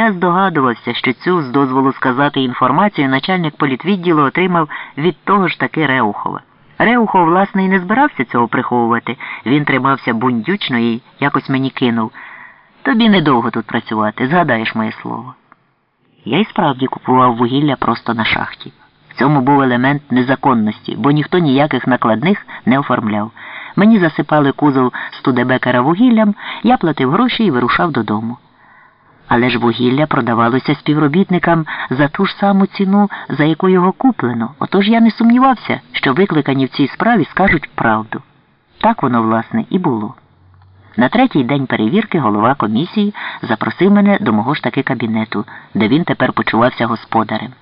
Я здогадувався, що цю, з дозволу сказати, інформацію начальник політвідділу отримав від того ж таки Реухова. Реухов, власне, і не збирався цього приховувати. Він тримався бундючно і якось мені кинув. Тобі недовго тут працювати, згадаєш моє слово. Я й справді купував вугілля просто на шахті. В цьому був елемент незаконності, бо ніхто ніяких накладних не оформляв. Мені засипали кузов студебекера вугіллям, я платив гроші і вирушав додому. Але ж вугілля продавалося співробітникам за ту ж саму ціну, за яку його куплено. Отож я не сумнівався, що викликані в цій справі скажуть правду. Так воно, власне, і було. На третій день перевірки голова комісії запросив мене до мого ж таки кабінету, де він тепер почувався господарем.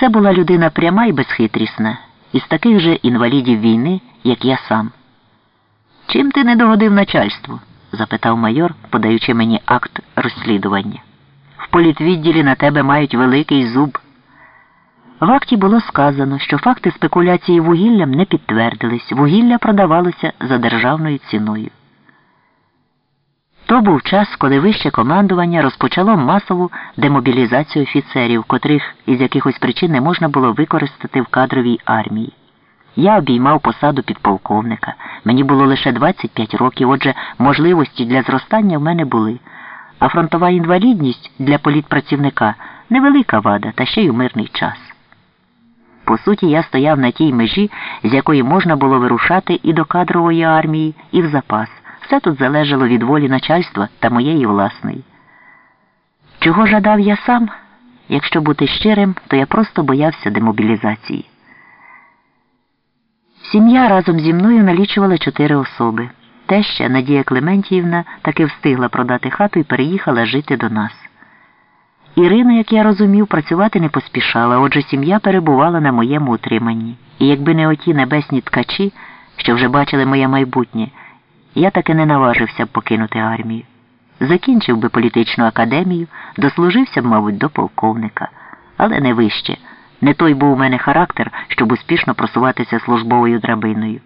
Це була людина пряма і безхитрісна, із таких же інвалідів війни, як я сам. Чим ти не догодив начальству? Запитав майор, подаючи мені акт розслідування. В політвідділі на тебе мають великий зуб. В акті було сказано, що факти спекуляції вугіллям не підтвердились, вугілля продавалося за державною ціною. То був час, коли вище командування розпочало масову демобілізацію офіцерів, котрих із якихось причин не можна було використати в кадровій армії. Я обіймав посаду підполковника. Мені було лише 25 років, отже, можливості для зростання в мене були. А фронтова інвалідність для політпрацівника невелика вада, та ще й у мирний час. По суті, я стояв на тій межі, з якої можна було вирушати і до кадрової армії, і в запас. Все тут залежало від волі начальства та моєї власної. Чого жадав я сам? Якщо бути щирим, то я просто боявся демобілізації. Сім'я разом зі мною налічувала чотири особи. Теща Надія Клементіївна таки встигла продати хату і переїхала жити до нас. Ірина, як я розумів, працювати не поспішала, отже сім'я перебувала на моєму утриманні. І якби не оті небесні ткачі, що вже бачили моє майбутнє, я таки не наважився б покинути армію. Закінчив би політичну академію, дослужився б, мабуть, до полковника, але не вище. Не той був у мене характер, щоб успішно просуватися службовою драбиною.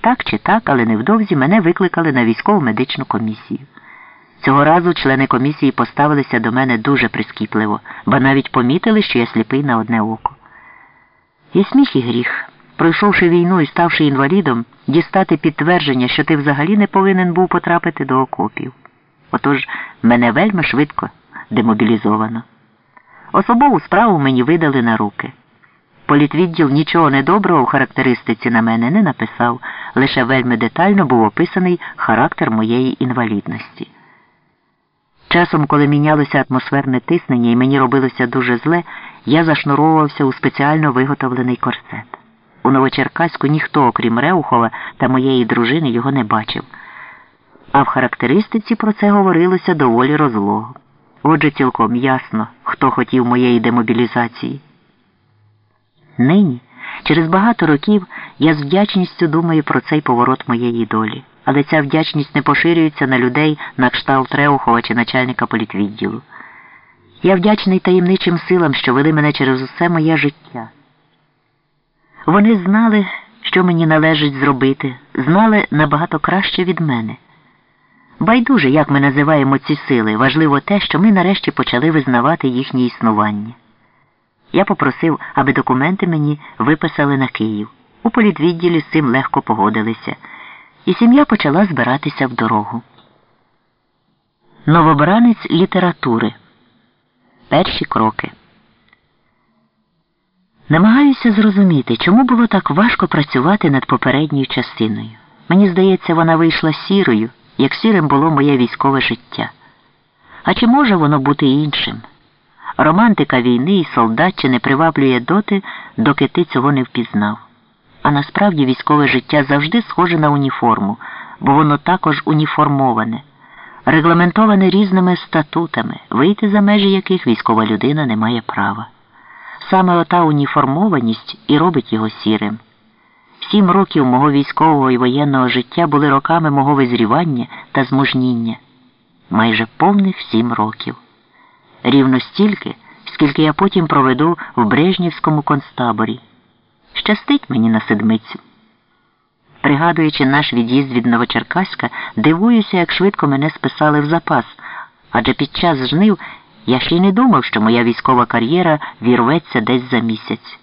Так чи так, але невдовзі мене викликали на військово медичну комісію. Цього разу члени комісії поставилися до мене дуже прискіпливо, бо навіть помітили, що я сліпий на одне око. І сміх і гріх, пройшовши війну і ставши інвалідом, дістати підтвердження, що ти взагалі не повинен був потрапити до окопів. Отож мене вельми швидко демобілізовано. Особову справу мені видали на руки. Політвідділ нічого недоброго у характеристиці на мене не написав, лише вельми детально був описаний характер моєї інвалідності. Часом, коли мінялося атмосферне тиснення і мені робилося дуже зле, я зашнуровувався у спеціально виготовлений корсет. У Новочеркаську ніхто, окрім Реухова та моєї дружини, його не бачив. А в характеристиці про це говорилося доволі розлого. Отже, цілком ясно, хто хотів моєї демобілізації. Нині, через багато років, я з вдячністю думаю про цей поворот моєї долі, але ця вдячність не поширюється на людей на кшталт Реухова чи начальника політвідділу. Я вдячний таємничим силам, що вели мене через усе моє життя. Вони знали, що мені належить зробити, знали набагато краще від мене. Байдуже, як ми називаємо ці сили, важливо те, що ми нарешті почали визнавати їхнє існування. Я попросив, аби документи мені виписали на Київ. У політвідділі з цим легко погодилися, і сім'я почала збиратися в дорогу. Новобранець літератури. Перші кроки. Намагаюся зрозуміти, чому було так важко працювати над попередньою частиною. Мені здається, вона вийшла сірою як сірим було моє військове життя. А чи може воно бути іншим? Романтика війни і солдатчини приваблює доти, доки ти цього не впізнав. А насправді військове життя завжди схоже на уніформу, бо воно також уніформоване, регламентоване різними статутами, вийти за межі яких військова людина не має права. Саме ота уніформованість і робить його сірим. Сім років мого військового і воєнного життя були роками мого визрівання та змужніння. Майже повних сім років. Рівно стільки, скільки я потім проведу в Брежнівському концтаборі. Щастить мені на седмицю. Пригадуючи наш від'їзд від Новочеркаська, дивуюся, як швидко мене списали в запас, адже під час жнив Я ще й не думав, що моя військова кар'єра вірветься десь за місяць.